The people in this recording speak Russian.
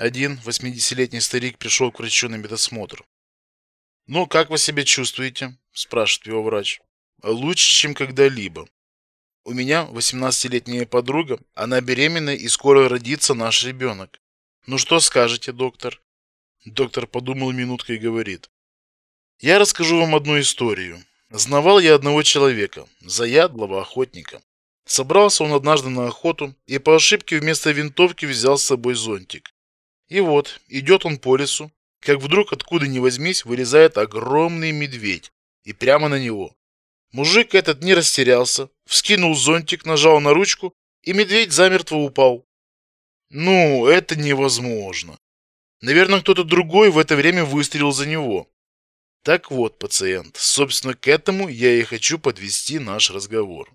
Один 80-летний старик пришел к врачу на медосмотр. «Ну, как вы себя чувствуете?» – спрашивает его врач. «Лучше, чем когда-либо. У меня 18-летняя подруга, она беременна и скоро родится наш ребенок. Ну что скажете, доктор?» Доктор подумал минутку и говорит. «Я расскажу вам одну историю. Знавал я одного человека, заядлого охотника. Собрался он однажды на охоту и по ошибке вместо винтовки взял с собой зонтик. И вот, идет он по лесу, как вдруг откуда ни возьмись вылезает огромный медведь и прямо на него. Мужик этот не растерялся, вскинул зонтик, нажал на ручку, и медведь замертво упал. Ну, это невозможно. Наверное, кто-то другой в это время выстрелил за него. Так вот, пациент, собственно, к этому я и хочу подвести наш разговор.